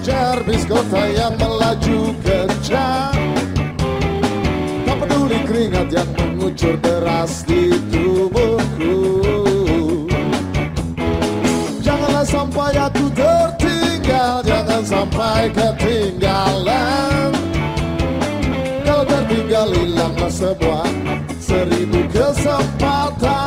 kejar bis kota yang melaju kencang Tak peduli keringat yang mengucur deras di tubuhku. Janganlah sampai aku tertinggal Jangan sampai ketinggalan. Kalau tertinggal hilanglah semua Seribu kesempatanku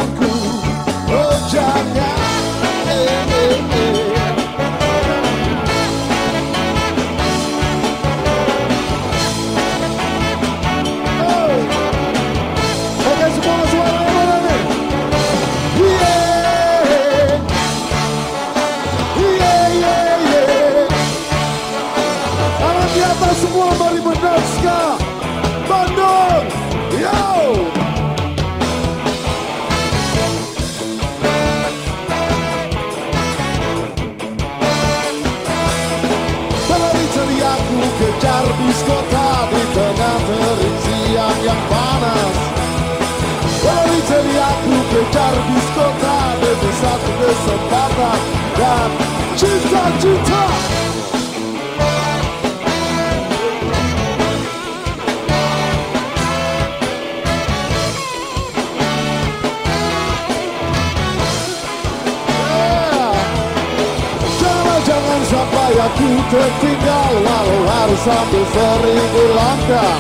aku tertinggal Walau harus sambil seribu langkah.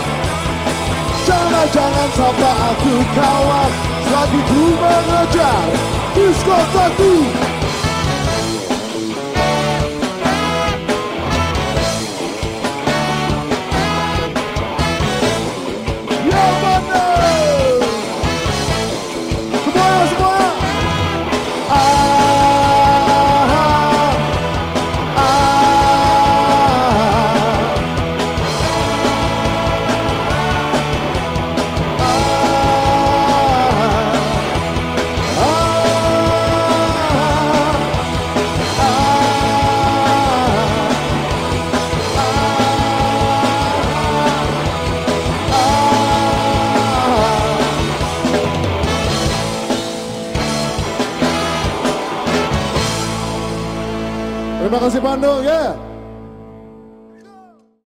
Jangan jangan sampai aku kawan Selagi ku mengejar. Diskotaku Terima kasih Bandung ya.